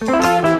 Música